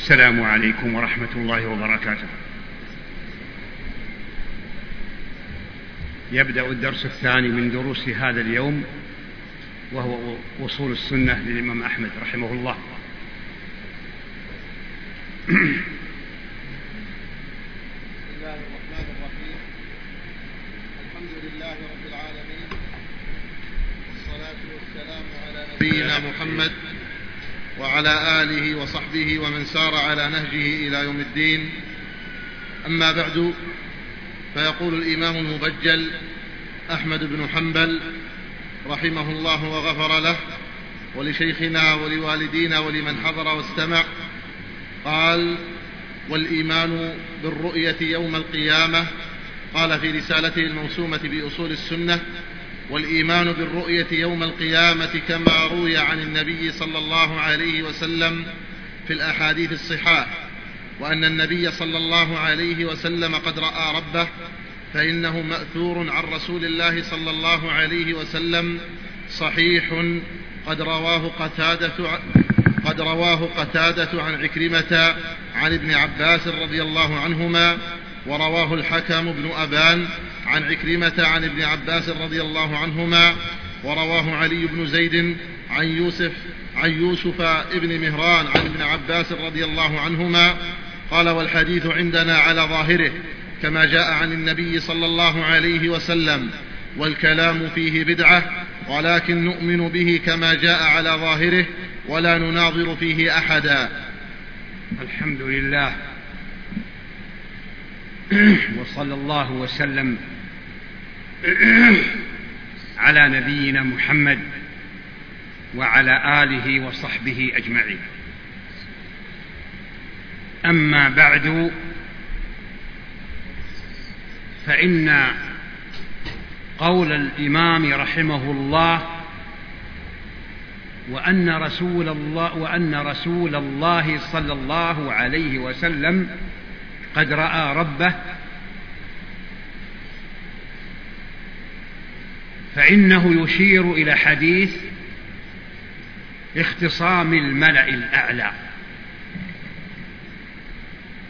السلام عليكم ورحمة الله وبركاته. يبدأ الدرس الثاني من دروس هذا اليوم وهو وصول السنة للإمام أحمد رحمه الله. بسم الله الرحمن الرحيم الحمد لله رب العالمين والصلاة والسلام على نبينا محمد وعلى آله وصحبه ومن سار على نهجه إلى يوم الدين. أما بعد فيقول الإمام المبجل أحمد بن حنبل رحمه الله وغفر له ولشيخنا ولوالدينا ولمن حضر واستمع. قال والإيمان بالرؤية يوم القيامة. قال في رسالته الموسومة بأصول السنة والإيمان بالرؤية يوم القيامة كما روي عن النبي صلى الله عليه وسلم في الأحاديث الصحاح وأن النبي صلى الله عليه وسلم قد رأى ربه فإنه مأثور عن رسول الله صلى الله عليه وسلم صحيح قد رواه قتادة قد رواه قتادة عن عكرمة عن ابن عباس رضي الله عنهما ورواه الحكم بن أبان عن عكرمة عن ابن عباس رضي الله عنهما ورواه علي بن زيد عن يوسف عن يوسف ابن مهران عن ابن عباس رضي الله عنهما قال والحديث عندنا على ظاهره كما جاء عن النبي صلى الله عليه وسلم والكلام فيه بدعة ولكن نؤمن به كما جاء على ظاهره ولا نناظر فيه أحدا. الحمد لله. وصلى الله وسلم على نبينا محمد وعلى آله وصحبه أجمعين. أما بعد فإن قول الإمام رحمه الله وأن رسول الله وأن رسول الله صلى الله عليه وسلم قد رأى ربه فإنه يشير إلى حديث اختصام الملأ الأعلى.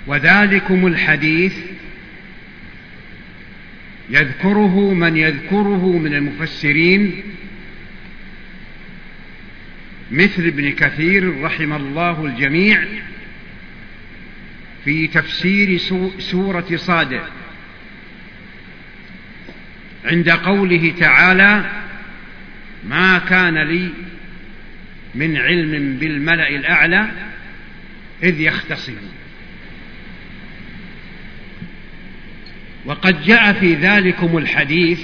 وذلكم الحديث يذكره من يذكره من المفسرين مثل ابن كثير رحم الله الجميع في تفسير سورة صاد عند قوله تعالى ما كان لي من علم بالملأ الأعلى إذ يختصمون. وقد جاء في ذلكم الحديث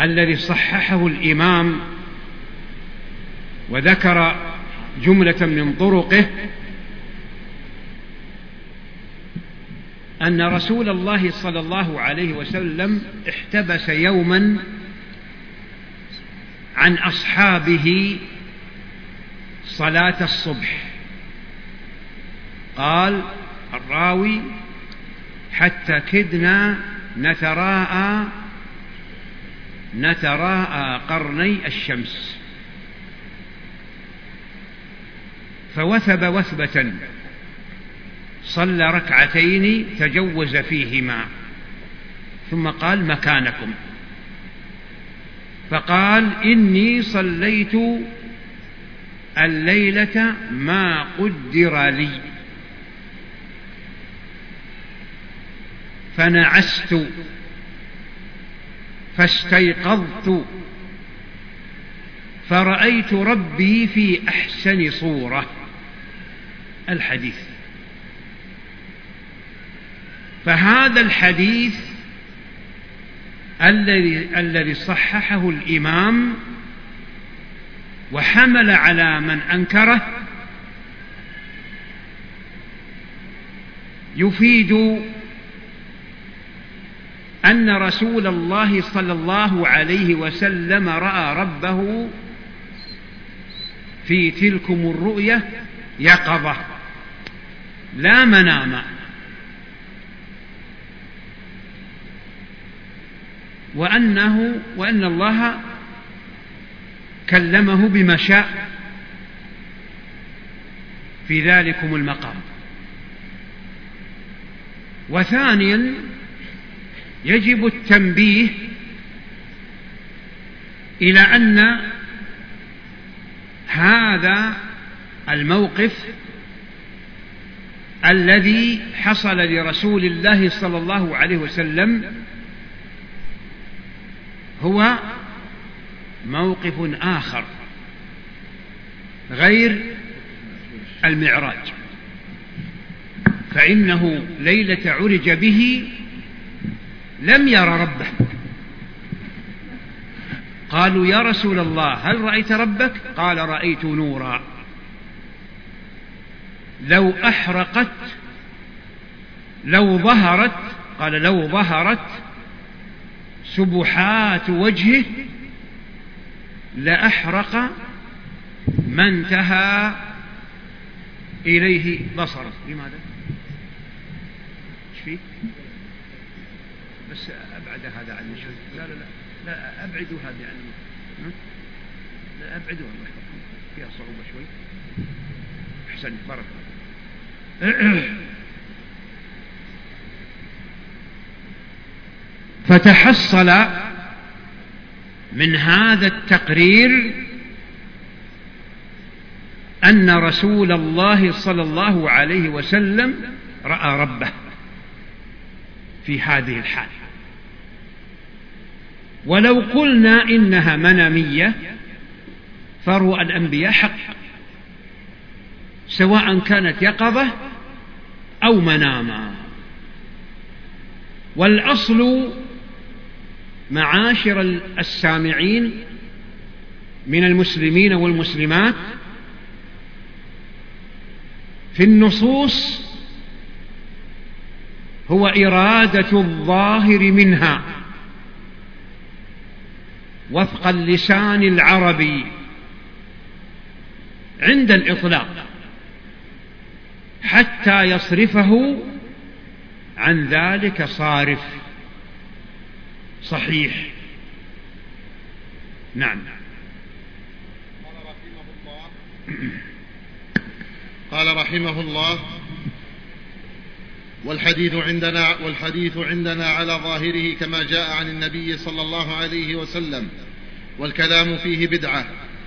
الذي صححه الإمام وذكر جملة من طرقه أن رسول الله صلى الله عليه وسلم احتبس يوما عن أصحابه صلاة الصبح. قال الراوي حتى كدنا نتراءى نتراءى قرني الشمس. فوثب وثبة. صلى ركعتين تجوز فيهما. ثم قال مكانكم. فقال إني صليت الليلة ما قدر لي. فنعست. فاستيقظت. فرأيت ربي في أحسن صورة. الحديث. فهذا الحديث الذي الذي صححه الإمام وحمل على من أنكره يفيد أن رسول الله صلى الله عليه وسلم رأى ربه في تلكم الرؤية يقظة لا منام وأنه وأن الله كلمه بما شاء في ذلكم المقام. وثانيا يجب التنبيه إلى أن هذا الموقف الذي حصل لرسول الله صلى الله عليه وسلم هو موقف آخر غير المعراج. فإنه ليلة عرج به لم ير ربه. قالوا يا رسول الله هل رأيت ربك؟ قال رأيت نورا. لو أحرقت لو ظهرت قال لو ظهرت سبحات وجهه لأحرق ما انتهى إليه بصره. لماذا؟ إيش فيه؟ بس أبعد هذا عني شوي لا لا لا لا أبعدوا هذه عني لا أبعدوا الله فيها صعوبة شوي. أحسن بارك فتحصل من هذا التقرير أن رسول الله صلى الله عليه وسلم رأى ربه في هذه الحال. ولو قلنا إنها منامية فرؤى الأنبياء حق سواء كانت يقظة أو مناما والأصل معاشر السامعين من المسلمين والمسلمات في النصوص هو إرادة الظاهر منها وفق اللسان العربي عند الإطلاق حتى يصرفه عن ذلك صارف. صحيح. نعم. قال رحمه الله قال رحمه الله والحديث عندنا والحديث عندنا على ظاهره كما جاء عن النبي صلى الله عليه وسلم والكلام فيه بدعة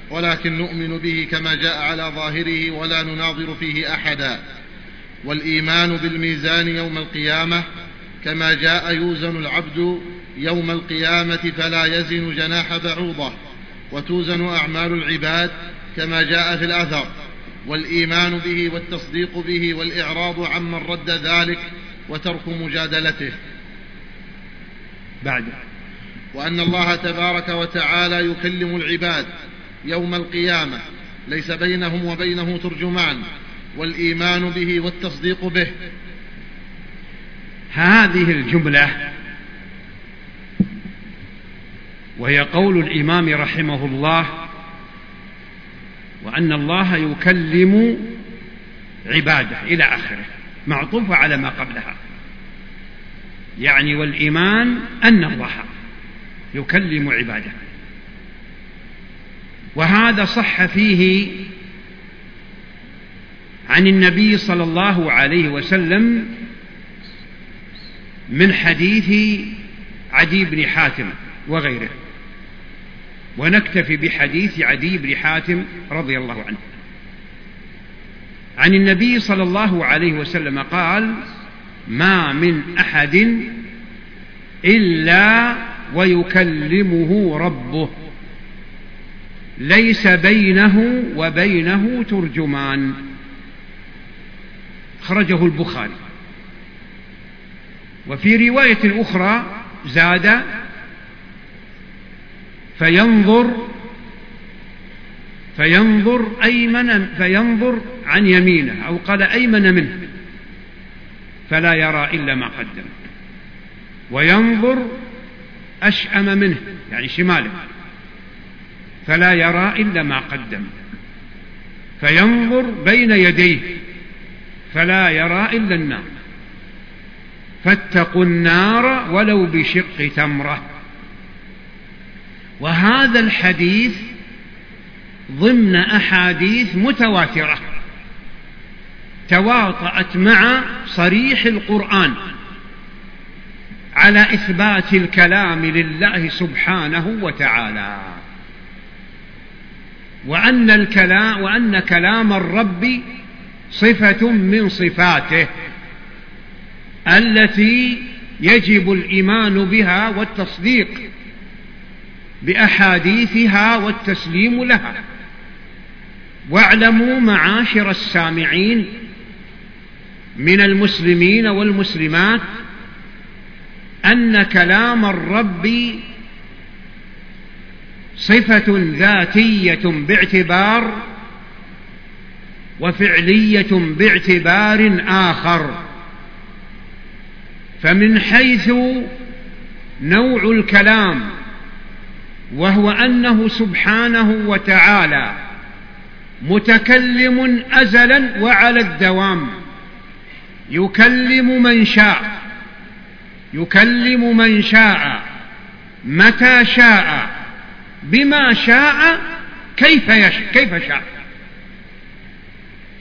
ولكن نؤمن به كما جاء على ظاهره ولا نناظر فيه أحدا. والإيمان بالميزان يوم القيامة كما جاء يوزن العبد يوم القيامة فلا يزن جناح بعوضة وتوزن أعمال العباد كما جاء في الاثر والإيمان به والتصديق به والإعراض عمن رد ذلك وترك مجادلته. بعد. وأن الله تبارك وتعالى يكلم العباد يوم القيامة ليس بينهم وبينه ترجمان والإيمان به والتصديق به. هذه الجملة وهي قول الإمام رحمه الله وأن الله يكلم عباده إلى آخره معطوفه على ما قبلها. يعني والإيمان أن الله يكلم عباده. وهذا صح فيه عن النبي صلى الله عليه وسلم من حديث عدي بن حاتم وغيره. ونكتفي بحديث عدي بن حاتم رضي الله عنه. عن النبي صلى الله عليه وسلم قال ما من أحد إلا ويكلمه ربه. ليس بينه وبينه ترجمان. خرجه البخاري. وفي رواية أخرى زاد فينظر فينظر أيمن فينظر عن يمينه أو قال أيمن منه فلا يرى إلا ما قدم وينظر أشأم منه يعني شماله فلا يرى إلا ما قدم فينظر بين يديه فلا يرى إلا النار فاتقوا النار ولو بشق تمرة وهذا الحديث ضمن أحاديث متواترة تواطأت مع صريح القرآن على إثبات الكلام لله سبحانه وتعالى وأن الكلام وأن كلام الرب صفة من صفاته التي يجب الإيمان بها والتصديق بأحاديثها والتسليم لها. واعلموا معاشر السامعين من المسلمين والمسلمات أن كلام الرب صفة ذاتية باعتبار وفعلية باعتبار آخر. فمن حيث نوع الكلام وهو أنه سبحانه وتعالى متكلم أزلا وعلى الدوام. يكلم من شاء. يكلم من شاء. متى شاء. بما شاء كيف يش كيف شاء.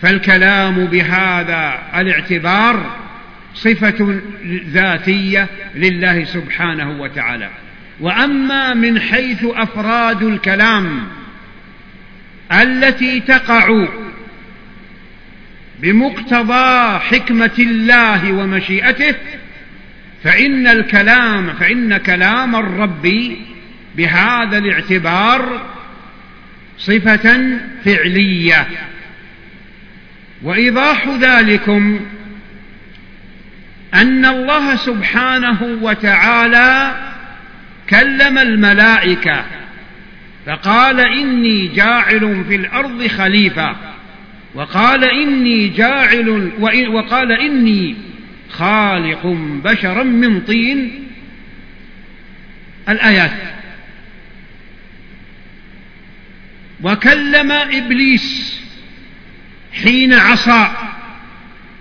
فالكلام بهذا الاعتبار صفة ذاتية لله سبحانه وتعالى. وأما من حيث أفراد الكلام التي تقع بمقتضى حكمة الله ومشيئته فإن الكلام فإن كلام الرب بهذا الاعتبار صفة فعلية. وإيضاح ذلكم أن الله سبحانه وتعالى كلم الملائكة فقال إني جاعل في الأرض خليفة وقال إني جاعل وقال إني خالق بشرا من طين. الآيات. وكلم إبليس حين عصى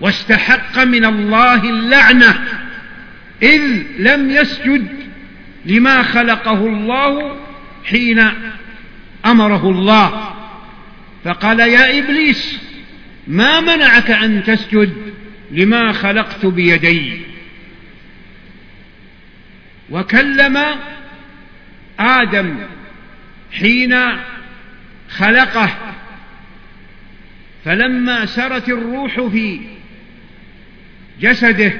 واستحق من الله اللعنة إذ لم يسجد. لما خلقه الله حين أمره الله. فقال يا إبليس ما منعك أن تسجد لما خلقت بيدي؟ وكلم آدم حين خلقه. فلما سرت الروح في جسده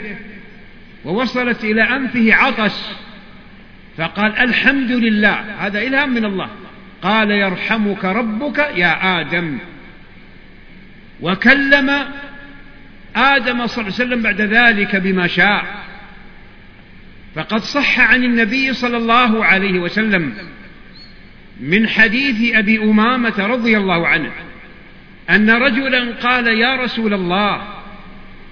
ووصلت إلى أنفه عطس فقال الحمد لله هذا إلهام من الله. قال يرحمك ربك يا آدم. وكلم آدم صلى الله عليه وسلم بعد ذلك بما شاء. فقد صح عن النبي صلى الله عليه وسلم من حديث أبي أمامة رضي الله عنه أن رجلا قال يا رسول الله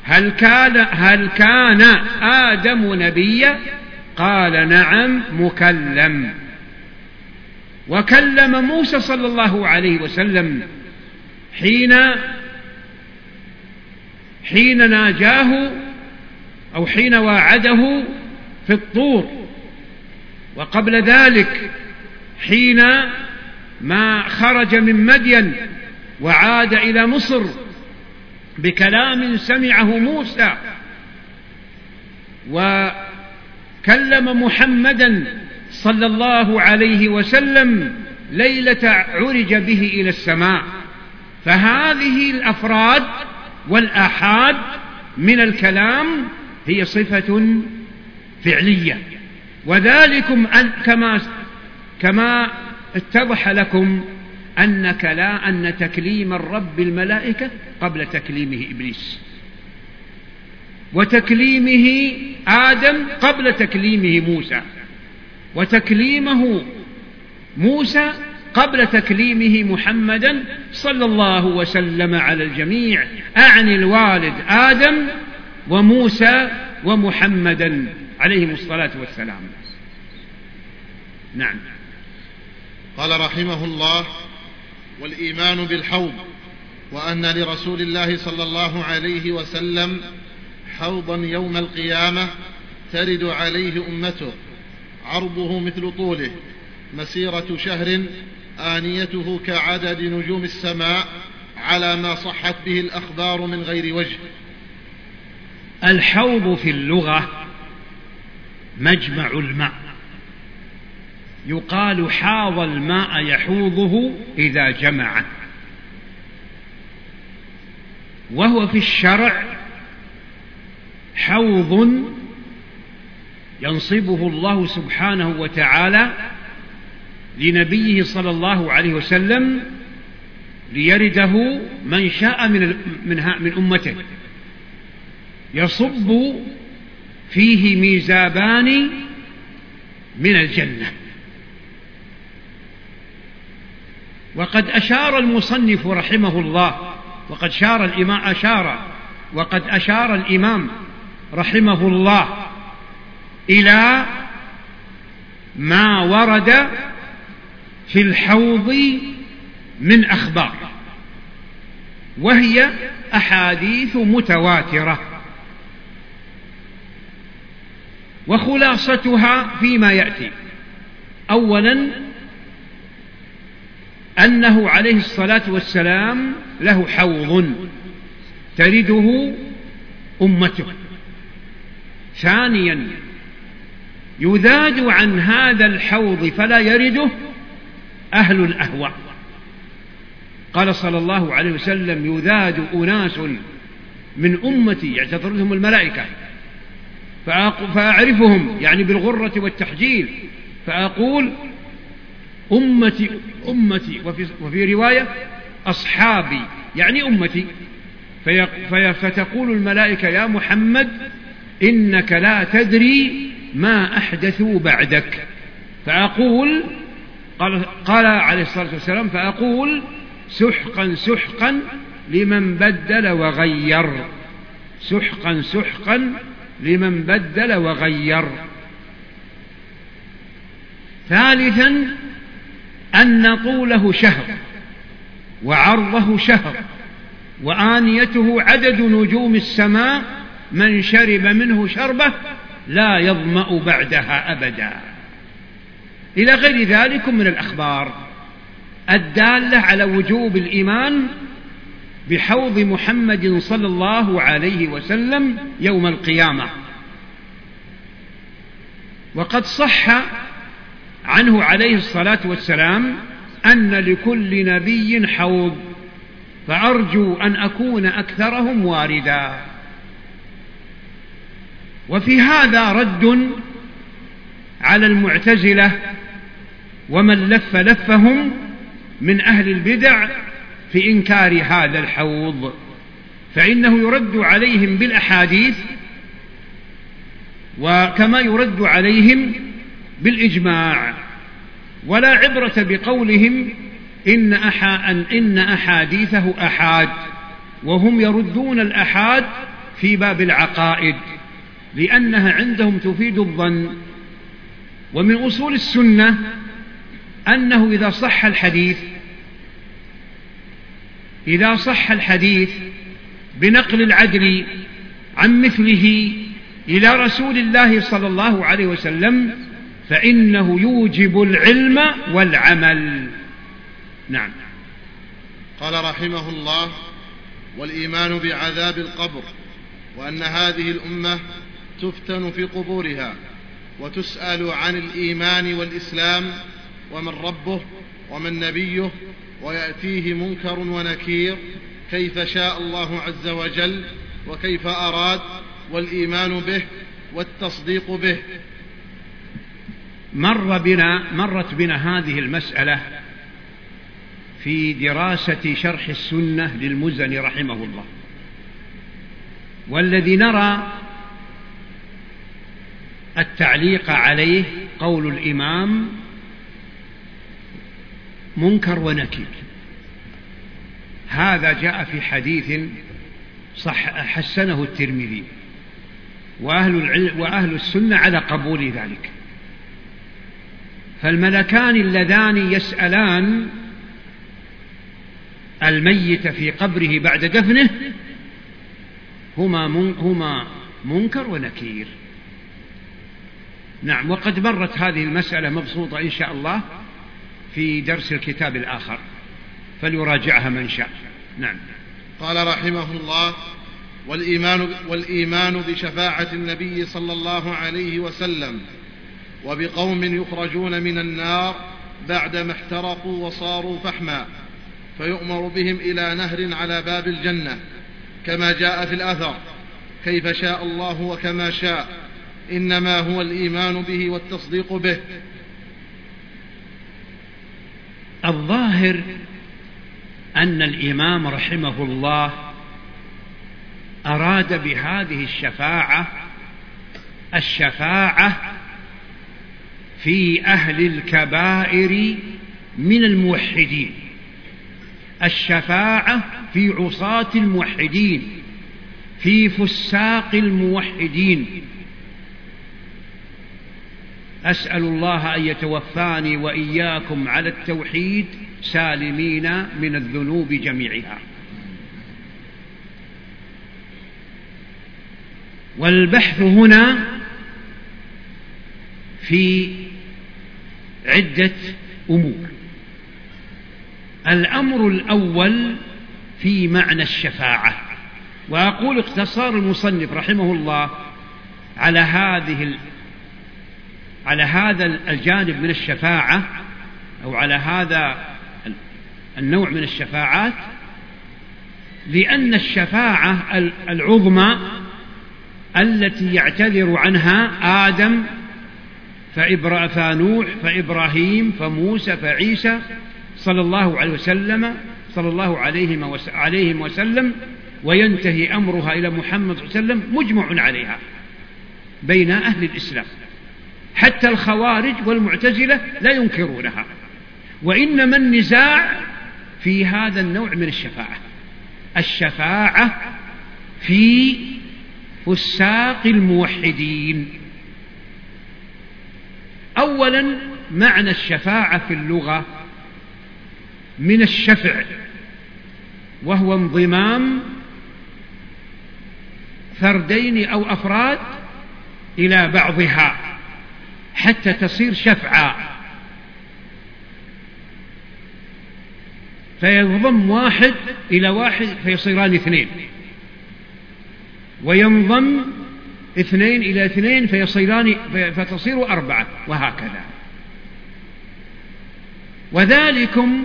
هل كان هل كان آدم نبيا؟ قال نعم مكلم. وكلم موسى صلى الله عليه وسلم حين حين ناجاه أو حين واعده في الطور. وقبل ذلك حين ما خرج من مدين وعاد إلى مصر بكلام سمعه موسى. وكلم محمدا صلى الله عليه وسلم ليلة عرج به إلى السماء. فهذه الأفراد والآحاد من الكلام هي صفة فعلية. وذلكم أن كما كما اتضح لكم أن كلا أن تكليم الرب الملائكة قبل تكليمه إبليس. وتكليمه آدم قبل تكليمه موسى. وتكليمه موسى قبل تكليمه محمدا صلى الله وسلم على الجميع. أعني الوالد آدم وموسى ومحمدا عليهم الصلاة والسلام. نعم. قال رحمه الله والإيمان بالحوض وأن لرسول الله صلى الله عليه وسلم حوضا يوم القيامة ترد عليه أمته عرضه مثل طوله مسيرة شهر آنيته كعدد نجوم السماء على ما صحت به الأخبار من غير وجه. الحوض في اللغة مجمع الماء. يقال حاض الماء يحوضه إذا جمع. وهو في الشرع حوض ينصبه الله سبحانه وتعالى لنبيه صلى الله عليه وسلم ليرده من شاء من من أمته. يصب فيه ميزابان من الجنة. وقد أشار المصنف رحمه الله وقد شار الامام أشار وقد أشار الإمام رحمه الله إلى ما ورد في الحوض من أخبار وهي أحاديث متواترة وخلاصتها فيما يأتي. اولا أنه عليه الصلاة والسلام له حوض ترده أمته. ثانيا يذاد عن هذا الحوض فلا يرده أهل الأهواء. قال صلى الله عليه وسلم يذاد أناس من أمتي يعتذرهم الملائكة فأعرفهم يعني بالغرة والتحجيل فأقول أمتي أمتي وفي, وفي رواية أصحابي يعني أمتي. في فتقول الملائكة يا محمد إنك لا تدري ما أحدثوا بعدك. فأقول قال, قال عليه الصلاة والسلام فأقول سحقا سحقا لمن بدل وغير. سحقا سحقا لمن بدل وغير. ثالثا أن طوله شهر وعرضه شهر وآنيته عدد نجوم السماء من شرب منه شربه لا يظمأ بعدها أبدا. إلى غير ذلك من الأخبار الدالة على وجوب الإيمان بحوض محمد صلى الله عليه وسلم يوم القيامة. وقد صح عنه عليه الصلاة والسلام أن لكل نبي حوض فأرجو أن أكون أكثرهم واردا. وفي هذا رد على المعتزلة ومن لف لفهم من أهل البدع في إنكار هذا الحوض فإنه يرد عليهم بالأحاديث وكما يرد عليهم بالإجماع ولا عبرة بقولهم إن أحا أن أحاديثه أحاد وهم يردون الأحاد في باب العقائد. لأنها عندهم تفيد الظن. ومن أصول السنة أنه إذا صح الحديث إذا صح الحديث بنقل العدل عن مثله إلى رسول الله صلى الله عليه وسلم فإنه يوجب العلم والعمل. نعم. قال رحمه الله والإيمان بعذاب القبر وأن هذه الأمة تفتن في قبورها وتسأل عن الإيمان والإسلام ومن ربه ومن نبيه ويأتيه منكر ونكير كيف شاء الله عز وجل وكيف أراد والإيمان به والتصديق به. مر بنا مرت بنا هذه المسألة في دراسة شرح السنة للمزني رحمه الله. والذي نرى التعليق عليه قول الإمام منكر ونكير. هذا جاء في حديث صح حسنه الترمذي. وأهل, وأهل السنة على قبول ذلك. فالملكان اللذان يسألان الميت في قبره بعد دفنه هما هما منكر ونكير. نعم وقد مرت هذه المسألة مبسوطة إن شاء الله في درس الكتاب الآخر فليراجعها من شاء. نعم. قال رحمه الله والإيمان, والإيمان بشفاعة النبي صلى الله عليه وسلم وبقوم يخرجون من النار بعدما احترقوا وصاروا فحما فيؤمر بهم إلى نهر على باب الجنة كما جاء في الأثر كيف شاء الله وكما شاء. إنما هو الإيمان به والتصديق به. الظاهر أن الإمام رحمه الله أراد بهذه الشفاعة الشفاعة في أهل الكبائر من الموحدين الشفاعة في عصاة الموحدين في فساق الموحدين أسأل الله أن يتوفاني وإياكم على التوحيد سالمين من الذنوب جميعها. والبحث هنا في عدة أمور. الأمر الأول في معنى الشفاعة. وأقول اقتصار المصنف رحمه الله على هذه على هذا الجانب من الشفاعة أو على هذا النوع من الشفاعات لأن الشفاعة العظمى التي يعتذر عنها آدم فإبرا فنوح فإبراهيم فموسى فعيسى صلى الله عليه وسلم صلى الله عليهم وسلم وينتهي أمرها إلى محمد صلى الله عليه وسلم مجمع عليها بين أهل الإسلام. حتى الخوارج والمعتزلة لا ينكرونها. وإنما النزاع في هذا النوع من الشفاعة. الشفاعة في فساق الموحدين. أولا معنى الشفاعة في اللغة من الشفع وهو انضمام فردين أو أفراد إلى بعضها. حتى تصير شفعا فينضم واحد إلى واحد فيصيران اثنين. وينضم اثنين إلى اثنين فيصيران فتصير أربعة وهكذا. وذلكم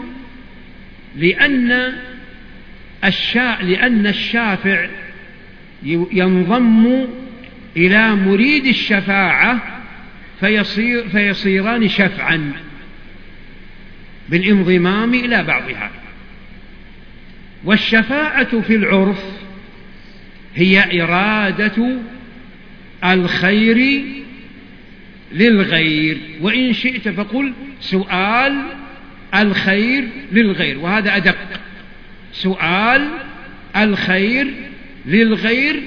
لأن الشاء لأن الشافع ينضم إلى مريد الشفاعة فيصير فيصيران شفعا بالانضمام إلى بعضها. والشفاعة في العرف هي إرادة الخير للغير. وإن شئت فقل سؤال الخير للغير وهذا أدق. سؤال الخير للغير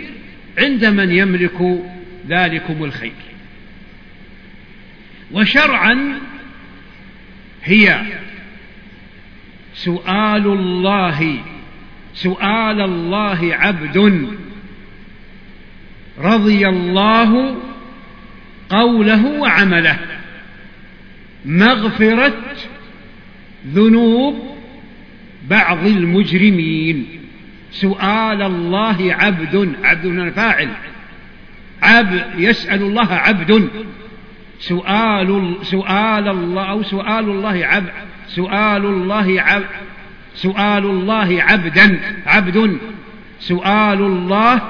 عند من يملك ذلكم الخير. وشرعا هي سؤال الله سؤال الله عبد. رضي الله قوله وعمله. مغفرة ذنوب بعض المجرمين. سؤال الله عبد. عبد فاعل. عبد يسأل الله عبد. سؤال سؤال الله أو سؤال الله عبد سؤال الله عبد سؤال الله عبدا عبد. سؤال الله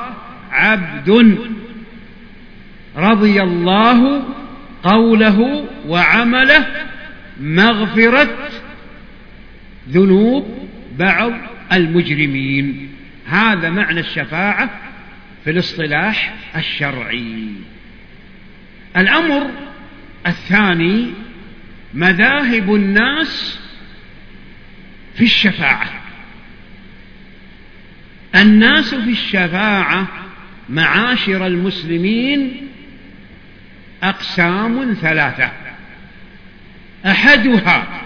عبد. رضي الله قوله وعمله مغفرة ذنوب بعض المجرمين. هذا معنى الشفاعة في الاصطلاح الشرعي. الأمر الثاني مذاهب الناس في الشفاعة. الناس في الشفاعة معاشر المسلمين أقسام ثلاثة. أحدها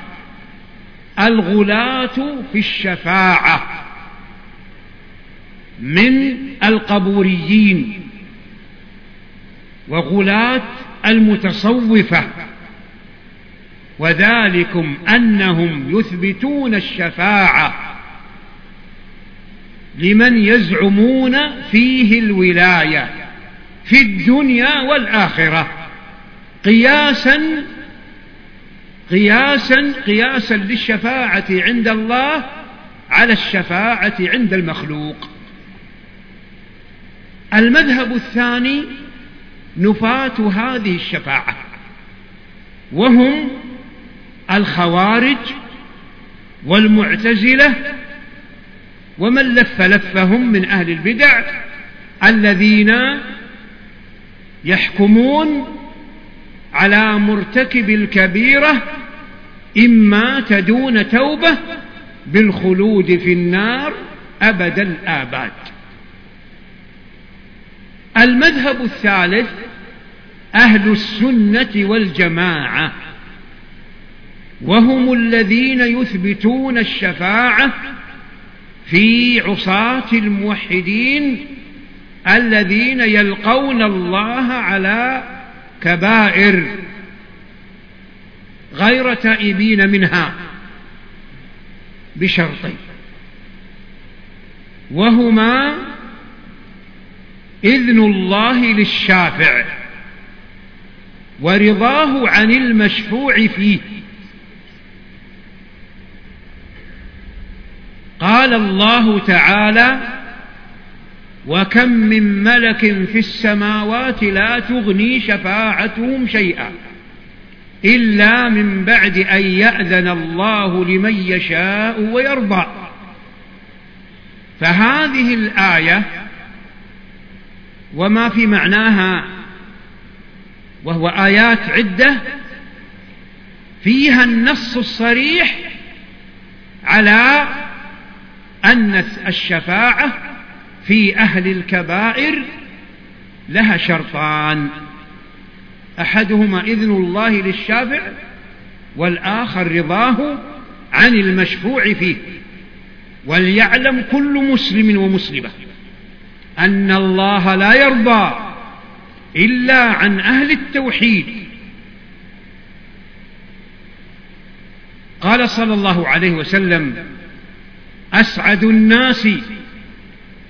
الغلاة في الشفاعة من القبوريين وغلاة المتصوفة. وذلكم أنهم يثبتون الشفاعة لمن يزعمون فيه الولاية في الدنيا والآخرة. قياسا قياسا قياسا للشفاعة عند الله على الشفاعة عند المخلوق. المذهب الثاني نفاة هذه الشفاعة وهم الخوارج والمعتزلة ومن لف لفهم من أهل البدع الذين يحكمون على مرتكب الكبيرة إما تدون توبة بالخلود في النار أبد الآباد. المذهب الثالث أهل السنة والجماعة وهم الذين يثبتون الشفاعة في عصاة الموحدين الذين يلقون الله على كبائر غير تائبين منها بشرطين وهما إذن الله للشافع ورضاه عن المشفوع فيه. قال الله تعالى وكم من ملك في السماوات لا تغني شفاعتهم شيئا إلا من بعد أن يأذن الله لمن يشاء ويرضى. فهذه الآية وما في معناها وهو آيات عدة فيها النص الصريح على أن الشفاعة في أهل الكبائر لها شرطان. أحدهما إذن الله للشافع والآخر رضاه عن المشفوع فيه وليعلم كل مسلم ومسلمة. أن الله لا يرضى إلا عن أهل التوحيد. قال صلى الله عليه وسلم أسعد الناس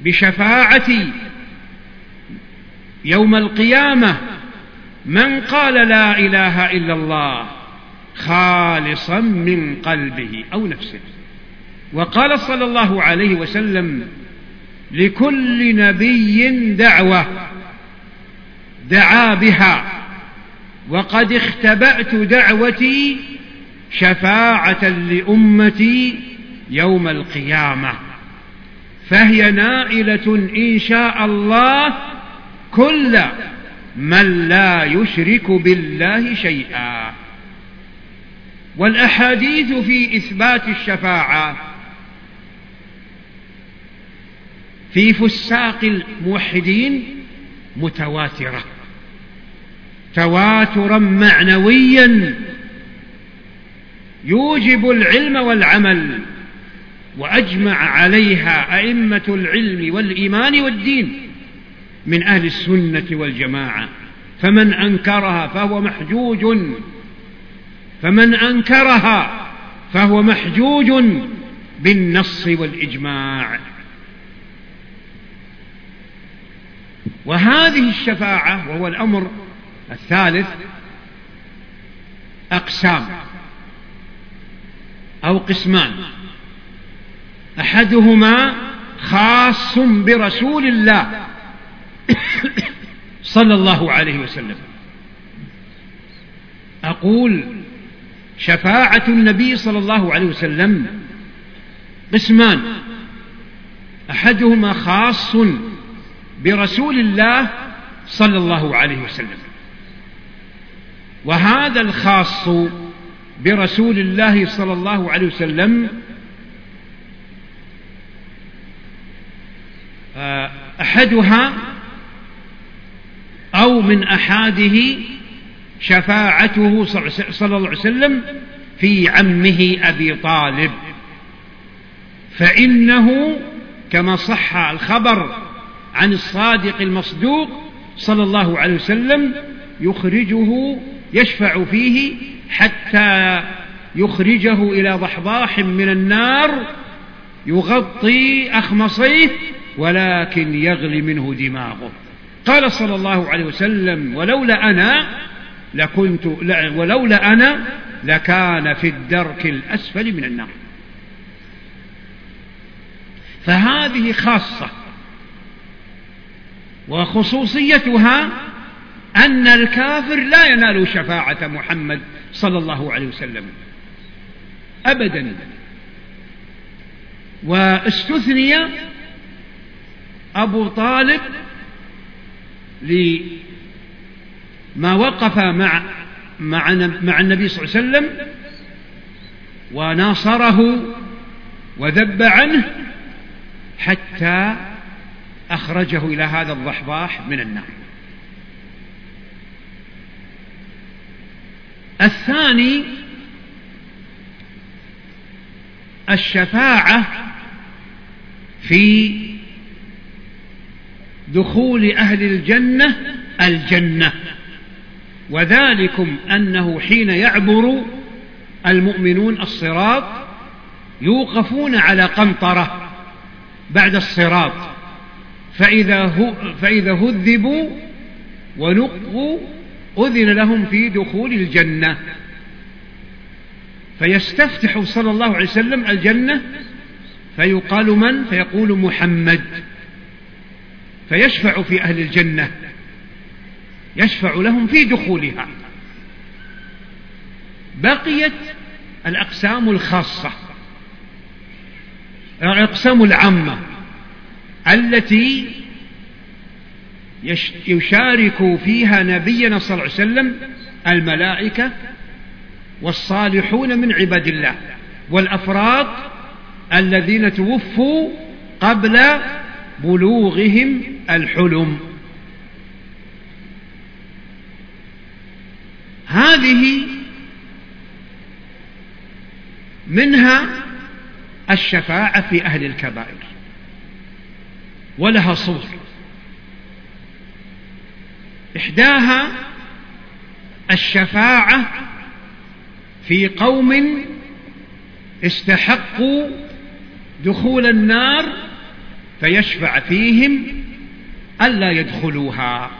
بشفاعتي يوم القيامة من قال لا إله إلا الله خالصا من قلبه أو نفسه. وقال صلى الله عليه وسلم لكل نبي دعوة. دعا بها. وقد اختبأت دعوتي شفاعة لأمتي يوم القيامة. فهي نائلة إن شاء الله كل من لا يشرك بالله شيئا. والأحاديث في إثبات الشفاعة في فساق الموحدين متواترة. تواترا معنويا يوجب العلم والعمل وأجمع عليها أئمة العلم والإيمان والدين من أهل السنة والجماعة. فمن أنكرها فهو محجوج. فمن أنكرها فهو محجوج بالنص والإجماع. وهذه الشفاعة وهو الأمر الثالث أقسام أو قسمان. أحدهما خاص برسول الله صلى الله عليه وسلم. أقول شفاعة النبي صلى الله عليه وسلم قسمان. أحدهما خاص برسول الله صلى الله عليه وسلم. وهذا الخاص برسول الله صلى الله عليه وسلم آه، أحدها أو من أحاده شفاعته صلى الله عليه وسلم في عمه أبي طالب. فإنه كما صح الخبر عن الصادق المصدوق صلى الله عليه وسلم يخرجه يشفع فيه حتى يخرجه إلى ضحضاح من النار يغطي أخمصيه ولكن يغلي منه دماغه. قال صلى الله عليه وسلم ولولا أنا لكنت ولولا أنا لكان في الدرك الأسفل من النار. فهذه خاصة وخصوصيتها أن الكافر لا ينال شفاعة محمد صلى الله عليه وسلم. أبدا. واستثني أبو طالب لما وقف مع مع مع النبي صلى الله عليه وسلم وناصره وذب عنه حتى أخرجه إلى هذا الضحضاح من النار. الثاني الشفاعة في دخول أهل الجنة الجنة. وذلكم أنه حين يعبر المؤمنون الصراط يوقفون على قنطرة بعد الصراط. فإذا, فإذا هذبوا ونقوا أذن لهم في دخول الجنة. فيستفتح صلى الله عليه وسلم الجنة فيقال من؟ فيقول محمد. فيشفع في أهل الجنة يشفع لهم في دخولها. بقيت الأقسام الخاصة الأقسام العامة. التي يشارك فيها نبينا صلى الله عليه وسلم الملائكة والصالحون من عباد الله والأفراد الذين توفوا قبل بلوغهم الحلم. هذه منها الشفاعة في أهل الكبائر. ولها صور. إحداها الشفاعة في قوم استحقوا دخول النار فيشفع فيهم ألا يدخلوها.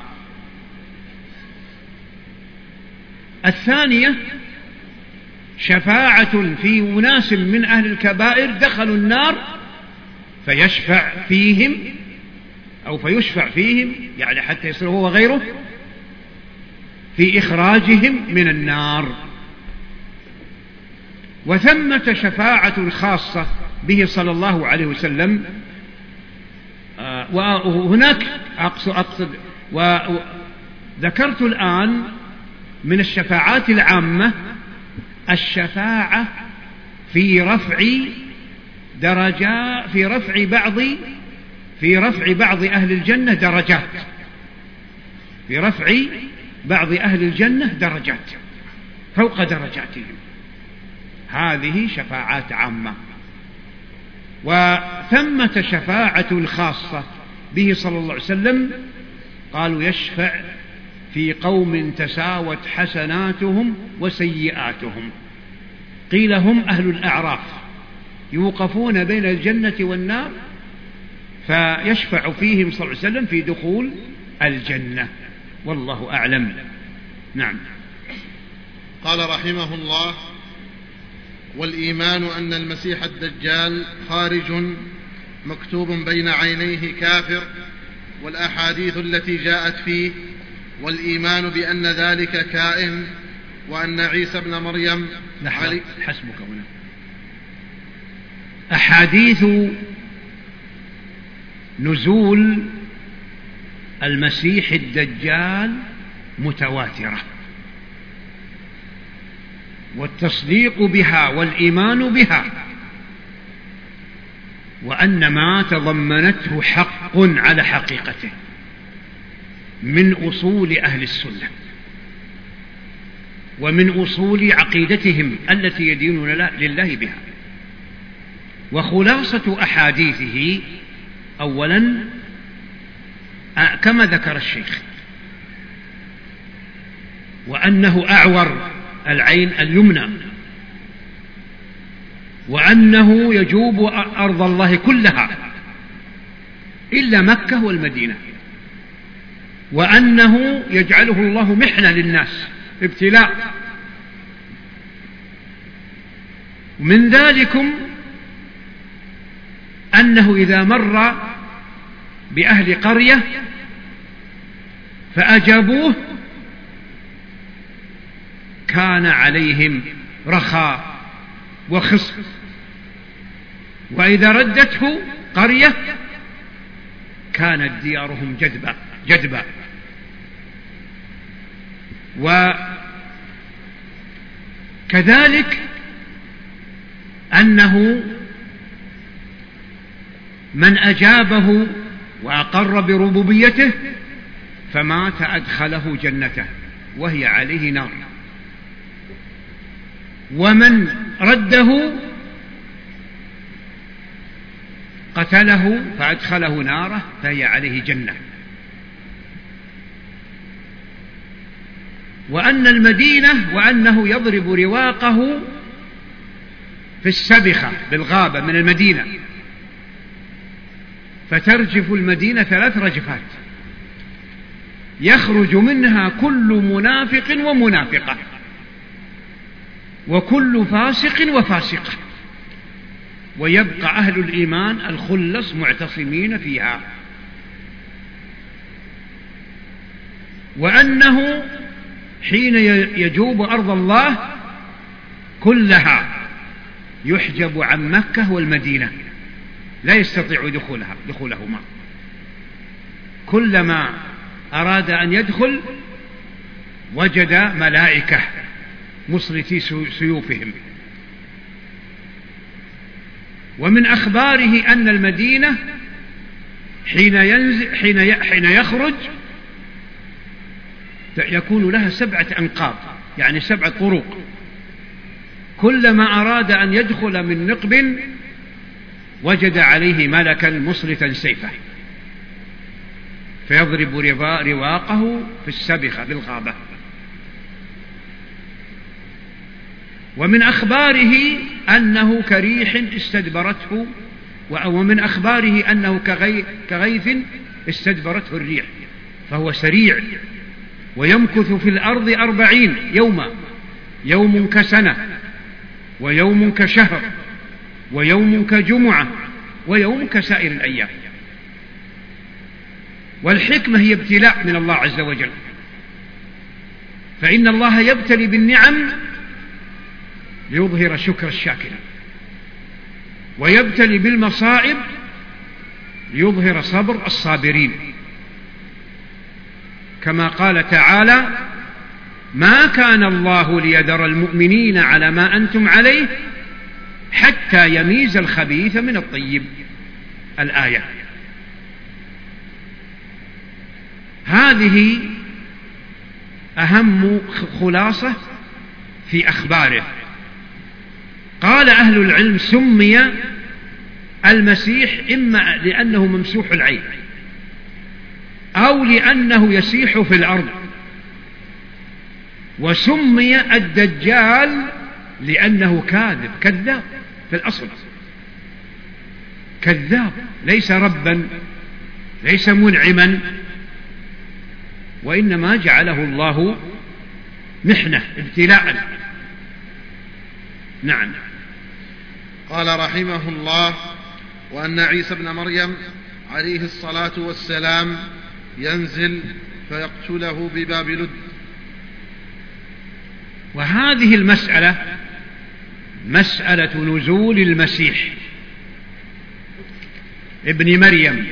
الثانية شفاعة في أناس من أهل الكبائر دخلوا النار فيشفع فيهم أو فيشفع فيهم يعني حتى يصير هو وغيره في إخراجهم من النار. وثمة شفاعة خاصة به صلى الله عليه وسلم آه، وهناك أقصد, أقصد وذكرت الآن من الشفاعات العامة الشفاعة في رفع درجات في رفع بعض في رفع بعض أهل الجنة درجات. في رفع بعض أهل الجنة درجات. فوق درجاتهم. هذه شفاعات عامة. وثمة شفاعة خاصة به صلى الله عليه وسلم قالوا يشفع في قوم تساوت حسناتهم وسيئاتهم. قيل هم أهل الأعراف. يوقفون بين الجنة والنار فيشفع فيهم صلى الله عليه وسلم في دخول الجنة. والله أعلم. نعم. قال رحمه الله والإيمان أن المسيح الدجال خارج مكتوب بين عينيه كافر والأحاديث التي جاءت فيه والإيمان بأن ذلك كائن وأن عيسى ابن مريم علي حسبك هنا. أحاديث نزول المسيح الدجال متواترة. والتصديق بها والإيمان بها. وأن ما تضمنته حق على حقيقته. من أصول أهل السنة. ومن أصول عقيدتهم التي يدينون لله بها. وخلاصة أحاديثه أولا كما ذكر الشيخ وأنه أعور العين اليمنى وأنه يجوب أرض الله كلها إلا مكة والمدينة وأنه يجعله الله محنة للناس ابتلاء. من ذلكم أنه إذا مر بأهل قرية فأجابوه كان عليهم رخاء وخصب وإذا ردته قرية كانت ديارهم جدبا جدبا وكذلك أنه من أجابه وأقر بربوبيته فمات أدخله جنته وهي عليه نار. ومن رده قتله فأدخله ناره فهي عليه جنة. وأن المدينة وأنه يضرب رواقه في السبخة بالغابة من المدينة. فترجف المدينة ثلاث رجفات. يخرج منها كل منافق ومنافقة. وكل فاسق وفاسقة. ويبقى أهل الإيمان الخلص معتصمين فيها. وأنه حين يجوب أرض الله كلها يحجب عن مكة والمدينة. لا يستطيع دخولها دخولهما كلما أراد أن يدخل وجد ملائكة مصرتي سيوفهم. ومن أخباره أن المدينة حين ينزل حين حين يخرج يكون لها سبعة أنقاض يعني سبعة طرق. كلما أراد أن يدخل من نقب وجد عليه ملكا مصلتا سيفه فيضرب رواقه في السبخة بالغابة. ومن أخباره أنه كريح استدبرته ومن أخباره أنه كغيث استدبرته الريح فهو سريع ويمكث في الأرض أربعين يوما يوم كسنة ويوم كشهر. ويوم كجمعة ويوم كسائر الأيام. والحكمة هي ابتلاء من الله عز وجل. فإن الله يبتلي بالنعم ليظهر شكر الشاكر ويبتلي بالمصائب ليظهر صبر الصابرين. كما قال تعالى ما كان الله ليذر المؤمنين على ما أنتم عليه حتى يميز الخبيث من الطيب. الآية. هذه أهم خلاصة في أخباره. قال أهل العلم سمي المسيح إما لأنه ممسوح العين أو لأنه يسيح في الأرض. وسمي الدجال لأنه كاذب كذاب. في الأصل. كذاب ليس ربا ليس منعما وإنما جعله الله محنة ابتلاء. نعم. قال رحمه الله وأن عيسى ابن مريم عليه الصلاة والسلام ينزل فيقتله بباب لد وهذه المسألة مسألة نزول المسيح. ابن مريم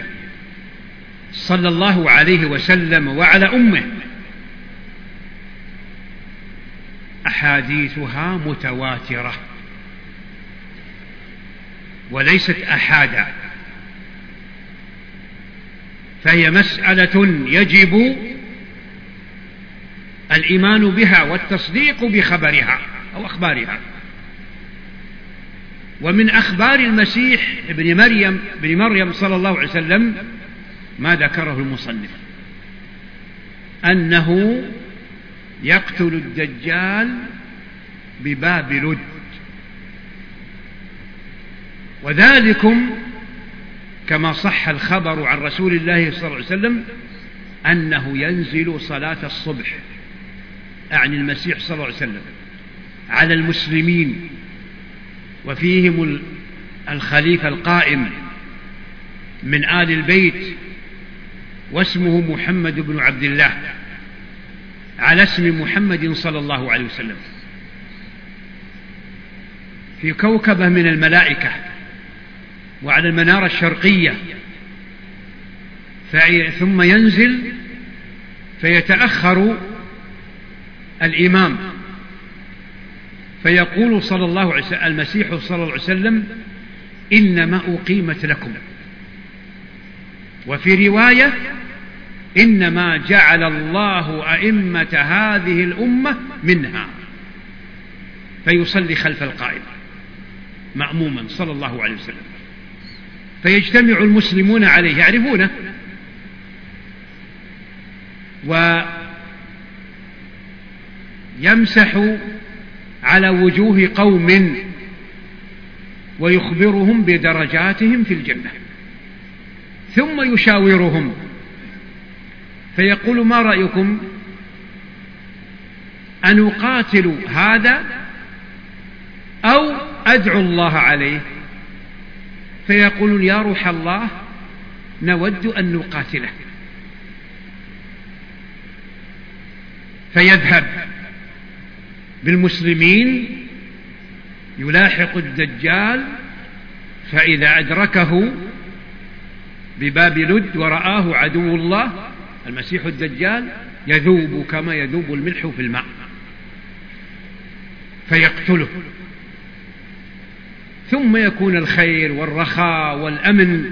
صلى الله عليه وسلم وعلى أمه. أحاديثها متواترة. وليست أحادا. فهي مسألة يجب الإيمان بها والتصديق بخبرها أو أخبارها. ومن أخبار المسيح ابن مريم ابن مريم صلى الله عليه وسلم ما ذكره المصنف. أنه يقتل الدجال بباب لد. وذلكم كما صح الخبر عن رسول الله صلى الله عليه وسلم أنه ينزل صلاة الصبح أعني المسيح صلى الله عليه وسلم على المسلمين. وفيهم الخليفة القائم من آل البيت واسمه محمد بن عبد الله على اسم محمد صلى الله عليه وسلم. في كوكبة من الملائكة وعلى المنارة الشرقية ثم ينزل فيتأخر الإمام. فيقول صلى الله عليه وسلم المسيح صلى الله عليه وسلم إنما أقيمت لكم. وفي رواية إنما جعل الله أئمة هذه الأمة منها. فيصلي خلف القائد مأموما صلى الله عليه وسلم. فيجتمع المسلمون عليه يعرفونه. ويمسح على وجوه قوم ويخبرهم بدرجاتهم في الجنة. ثم يشاورهم. فيقول ما رأيكم؟ أن أقاتل هذا أو أدعو الله عليه؟ فيقولون يا روح الله نود أن نقاتله. فيذهب. بالمسلمين يلاحق الدجال فإذا أدركه بباب لد ورآه عدو الله المسيح الدجال يذوب كما يذوب الملح في الماء فيقتله. ثم يكون الخير والرخاء والأمن.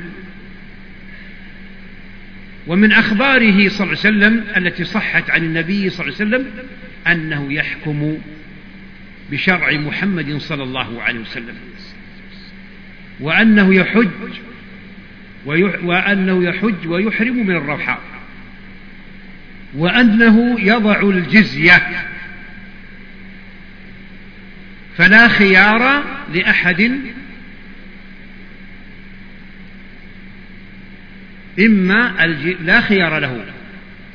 ومن أخباره صلى الله عليه وسلم التي صحت عن النبي صلى الله عليه وسلم أنه يحكم بشرع محمد صلى الله عليه وسلم وأنه يحج وأنه يحج ويحرم من الروحاء وأنه يضع الجزية فلا خيار لأحد إما. لا خيار له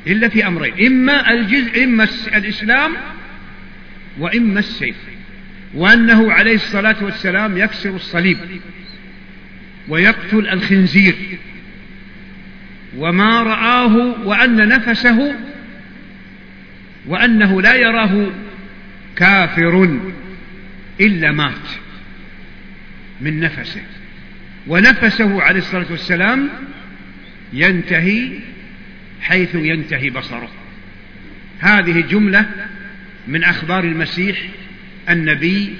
إلا في أمرين إما الجزء إما الإسلام وإما السيف. وأنه عليه الصلاة والسلام يكسر الصليب ويقتل الخنزير. وما رآه وأن نفسه وأنه لا يراه كافر إلا مات من نفسه. ونفسه عليه الصلاة والسلام ينتهي حيث ينتهي بصره. هذه جملة من أخبار المسيح النبي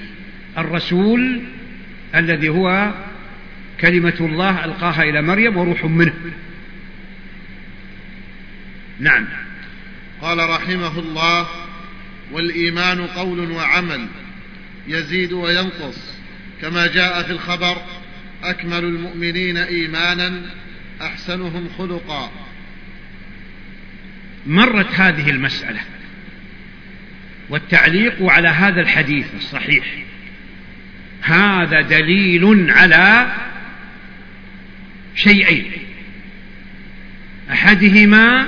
الرسول الذي هو كلمة الله ألقاها إلى مريم وروح منه. نعم. قال رحمه الله والإيمان قول وعمل يزيد وينقص كما جاء في الخبر أكمل المؤمنين إيمانا أحسنهم خلقا. مرت هذه المسألة. والتعليق على هذا الحديث الصحيح. هذا دليل على شيئين. أحدهما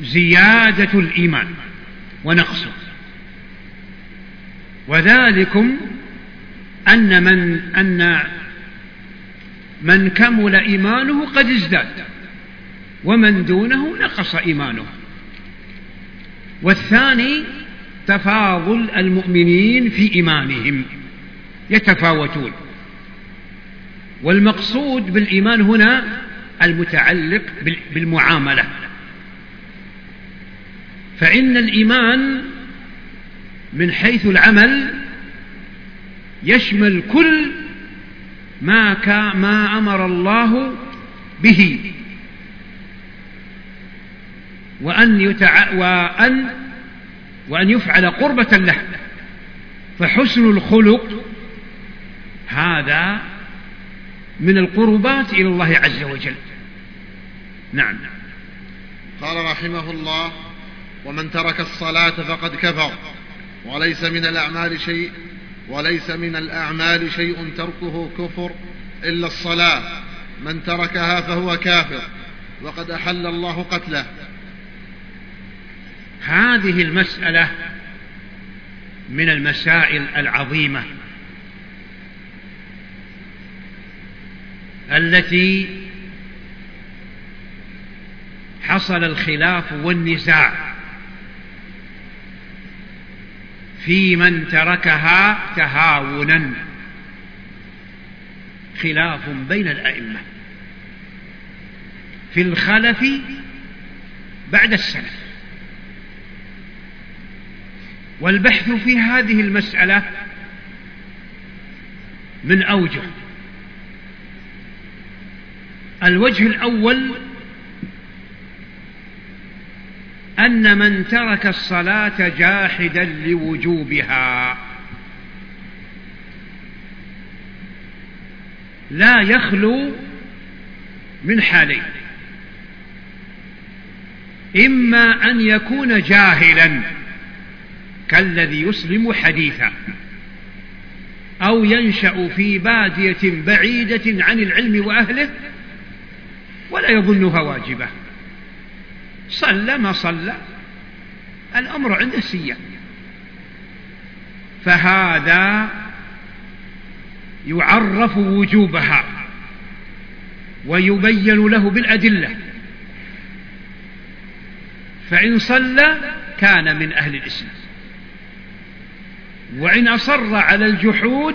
زيادة الإيمان ونقصه. وذلكم أن من أن من كمل إيمانه قد ازداد. ومن دونه نقص إيمانه. والثاني تفاضل المؤمنين في إيمانهم. يتفاوتون. والمقصود بالإيمان هنا المتعلق بالمعاملة. فإن الإيمان من حيث العمل يشمل كل ما ما أمر الله به. وأن يتع... وأن وأن يفعل قربة له. فحسن الخلق هذا من القربات إلى الله عز وجل. نعم. قال رحمه الله ومن ترك الصلاة فقد كفر وليس من الأعمال شيء وليس من الأعمال شيء تركه كفر إلا الصلاة. من تركها فهو كافر وقد أحل الله قتله. هذه المسألة من المسائل العظيمة التي حصل الخلاف والنزاع في من تركها تهاونا. خلاف بين الأئمة في الخلف بعد السلف. والبحث في هذه المسألة من أوجه. الوجه الأول أن من ترك الصلاة جاحدا لوجوبها. لا يخلو من حالين. إما أن يكون جاهلا كالذي يسلم حديثا أو ينشأ في بادية بعيدة عن العلم وأهله ولا يظنها واجبة. صلى ما صلى الأمر عنده سيء فهذا يعرف وجوبها ويبين له بالأدلة. فإن صلى كان من أهل الإسلام. وإن أصر على الجحود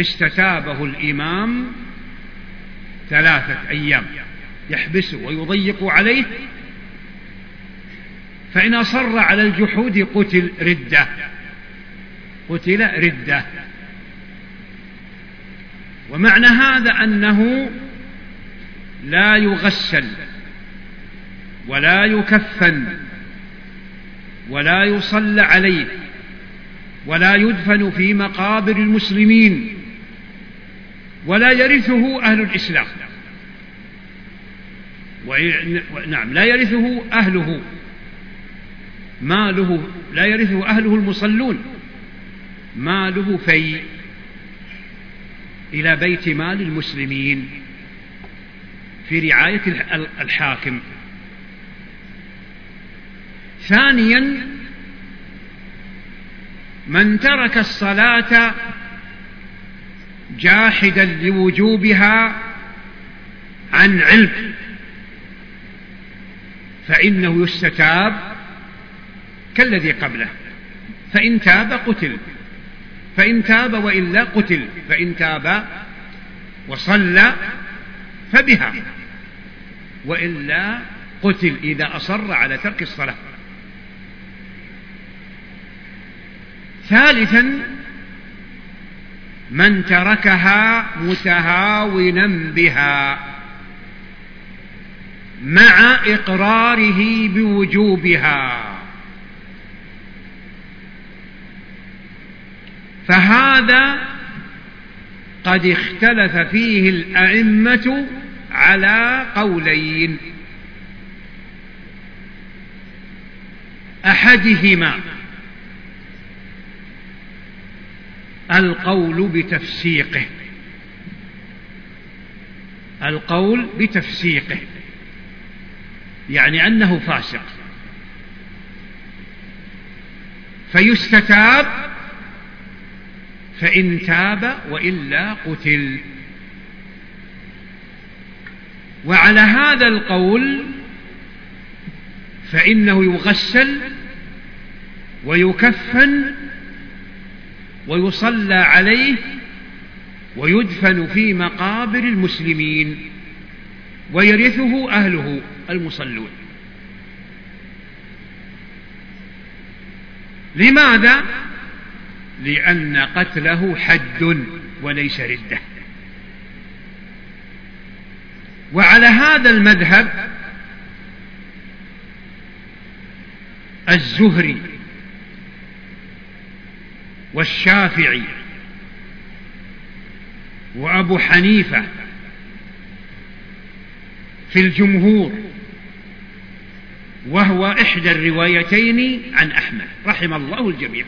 استتابه الإمام ثلاثة أيام يحبسه ويضيق عليه. فإن أصر على الجحود قتل ردة قتل ردة. ومعنى هذا أنه لا يغسل ولا يكفن ولا يصلى عليه ولا يدفن في مقابر المسلمين ولا يرثه أهل الإسلام. نعم لا يرثه أهله. ماله لا يرثه أهله المصلون. ماله في إلى بيت مال المسلمين. في رعاية الحاكم. ثانيا من ترك الصلاة جاحدا لوجوبها عن علم فإنه يستتاب كالذي قبله. فإن تاب قتل فإن تاب وإلا قتل فإن تاب وصلى فبها وإلا قتل إذا أصر على ترك الصلاة. ثالثا من تركها متهاونا بها مع إقراره بوجوبها. فهذا قد اختلف فيه الأئمة على قولين. أحدهما القول بتفسيقه. القول بتفسيقه. يعني أنه فاسق. فيستتاب فإن تاب وإلا قتل. وعلى هذا القول فإنه يغسل ويكفن ويصلى عليه ويدفن في مقابر المسلمين ويرثه أهله المصلون. لماذا؟ لأن قتله حد وليس ردة. وعلى هذا المذهب الزهري والشافعي وأبو حنيفة في الجمهور وهو إحدى الروايتين عن أحمد رحم الله الجميع.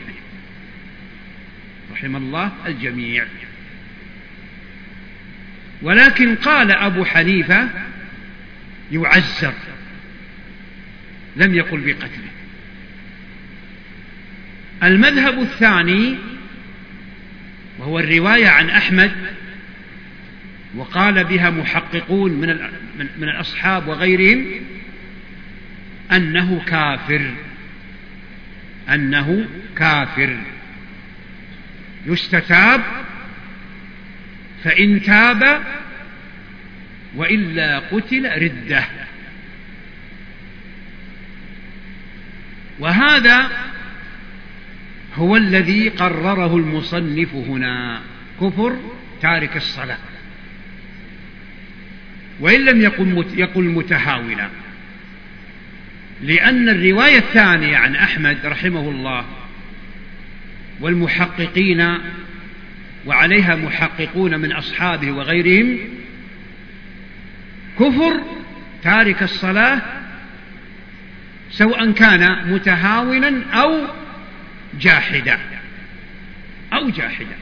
رحم الله الجميع. ولكن قال أبو حنيفة يعزر لم يقل بقتله. المذهب الثاني وهو الرواية عن أحمد وقال بها محققون من من الأصحاب وغيرهم أنه كافر أنه كافر. يستتاب فإن تاب وإلا قتل ردة. وهذا هو الذي قرره المصنف هنا. كفر تارك الصلاة. وإن لم يقل يقل متهاونا لأن الرواية الثانية عن أحمد رحمه الله والمحققين وعليها محققون من أصحابه وغيرهم كفر تارك الصلاة سواء كان متهاونا أو جاحدا أو جاحدا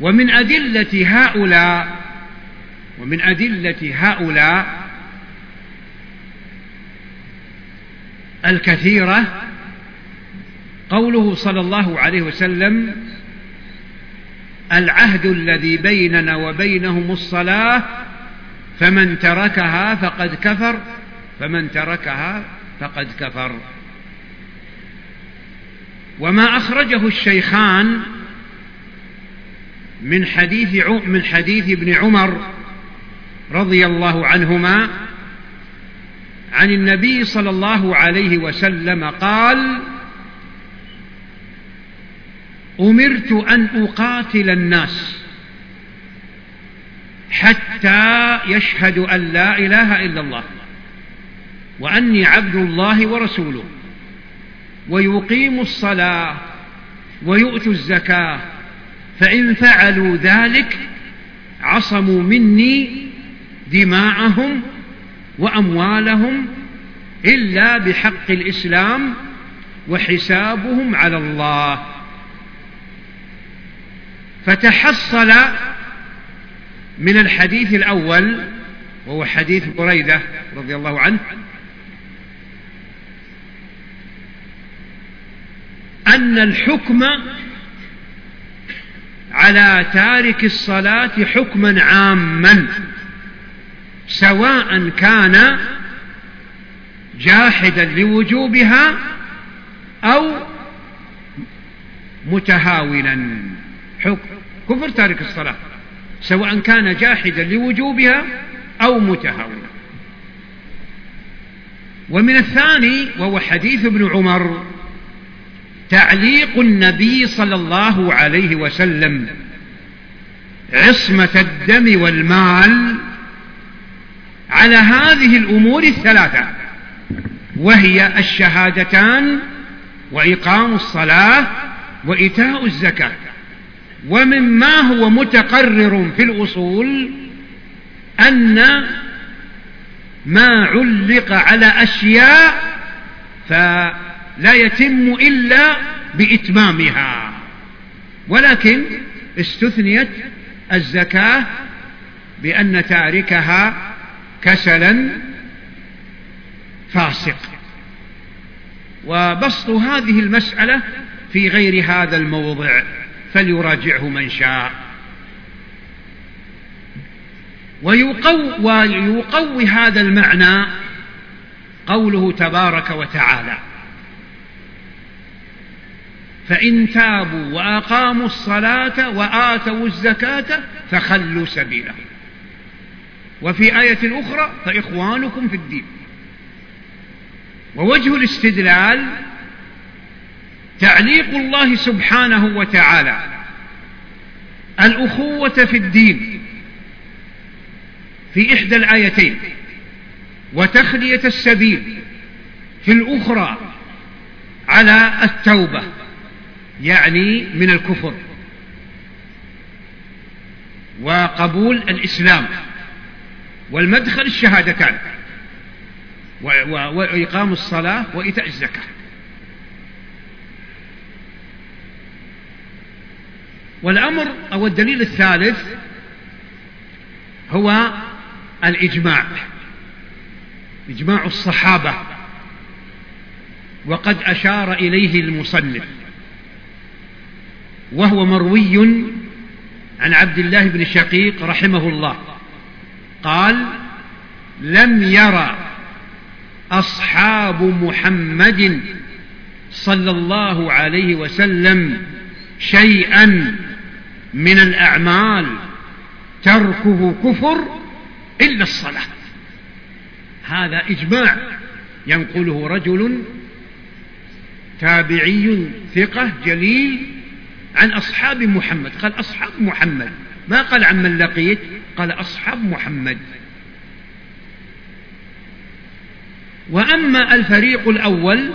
ومن أدلة هؤلاء ومن أدلة هؤلاء الكثيرة قوله صلى الله عليه وسلم العهد الذي بيننا وبينهم الصلاة فمن تركها فقد كفر فمن تركها فقد كفر. وما أخرجه الشيخان من حديث من حديث ابن عمر رضي الله عنهما عن النبي صلى الله عليه وسلم قال أمرت أن أقاتل الناس حتى يشهدوا أن لا إله إلا الله وأني عبد الله ورسوله. ويقيموا الصلاة ويؤتوا الزكاة. فإن فعلوا ذلك عصموا مني دماءهم وأموالهم إلا بحق الإسلام وحسابهم على الله. فتحصل من الحديث الأول وهو حديث بريدة رضي الله عنه أن الحكم على تارك الصلاة حكما عاما سواء كان جاحدا لوجوبها أو متهاونا كفر تارك الصلاة سواء كان جاحدا لوجوبها أو متهاونا ومن الثاني وهو حديث ابن عمر تعليق النبي صلى الله عليه وسلم عصمة الدم والمال على هذه الأمور الثلاثة وهي الشهادتان وإقام الصلاة وإيتاء الزكاة. ومما هو متقرر في الأصول أن ما علق على أشياء فلا يتم إلا بإتمامها. ولكن استثنيت الزكاة بأن تاركها كسلا فاسق. وبسط هذه المسألة في غير هذا الموضع فليراجعه من شاء. ويقوي, ويقوي هذا المعنى قوله تبارك وتعالى. فإن تابوا وأقاموا الصلاة وآتوا الزكاة فخلوا سبيلهم وفي آية أخرى فإخوانكم في الدين. ووجه الاستدلال تعليق الله سبحانه وتعالى. الأخوة في الدين في إحدى الآيتين. وتخلية السبيل في الأخرى على التوبة. يعني من الكفر وقبول الإسلام والمدخل الشهادتان وإقام الصلاة وإيتاء الزكاة. والأمر أو الدليل الثالث هو الإجماع. إجماع الصحابة. وقد أشار إليه المصنف. وهو مروي عن عبد الله بن شقيق رحمه الله. قال لم يرى أصحاب محمد صلى الله عليه وسلم شيئا من الأعمال تركه كفر إلا الصلاة. هذا إجماع ينقله رجل تابعي ثقة جليل عن أصحاب محمد. قال أصحاب محمد. ما قال عن من لقيت؟ قال أصحاب محمد. وأما الفريق الأول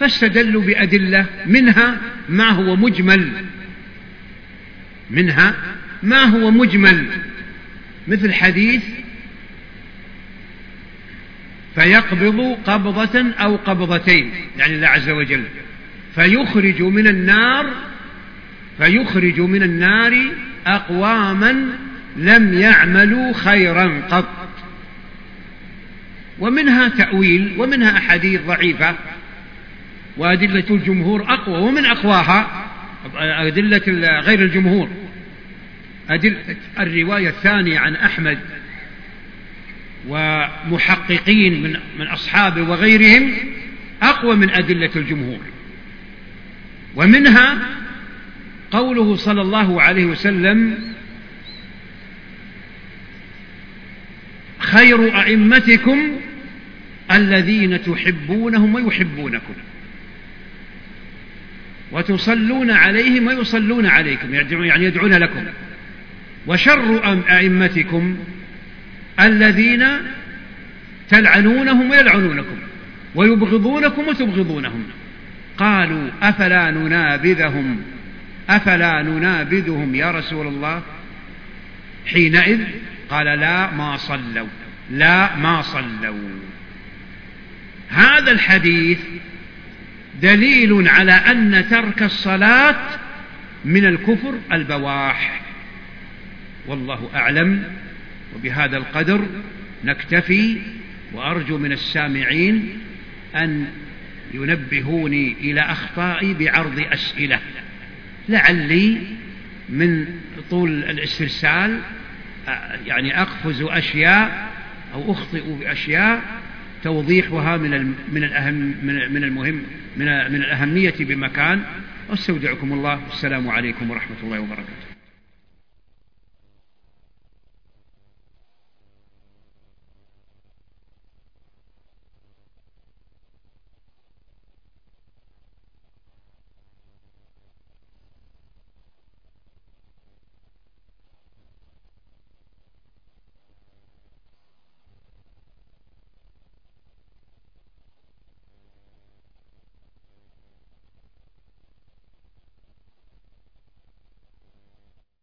فاستدلوا بأدلة منها ما هو مجمل. منها ما هو مجمل. مثل حديث فيقبض قبضة أو قبضتين يعني الله عز وجل. فيخرج من النار فيخرج من النار أقواما لم يعملوا خيرا قط. ومنها تأويل ومنها أحاديث ضعيفة. وأدلة الجمهور أقوى ومن أقواها أدلة غير الجمهور. أدلة الرواية الثانية عن أحمد ومحققين من من أصحابه وغيرهم أقوى من أدلة الجمهور. ومنها قوله صلى الله عليه وسلم خير أئمتكم الذين تحبونهم ويحبونكم. وتصلون عليهم ويصلون عليكم يعني يدعون لكم. وشر أئمتكم الذين تلعنونهم ويلعنونكم ويبغضونكم وتبغضونهم. قالوا أفلا ننابذهم؟ أفلا ننابذهم يا رسول الله؟ حينئذ قال لا ما صلوا لا ما صلوا. هذا الحديث دليل على أن ترك الصلاة من الكفر البواح. والله أعلم وبهذا القدر نكتفي وأرجو من السامعين أن ينبهوني إلى أخطائي بعرض أسئلة. لعلي من طول الاسترسال يعني أقفز أشياء أو أخطئ بأشياء توضيحها من من الأهم من المهم من من الأهمية بمكان. أستودعكم الله. والسلام عليكم ورحمة الله وبركاته.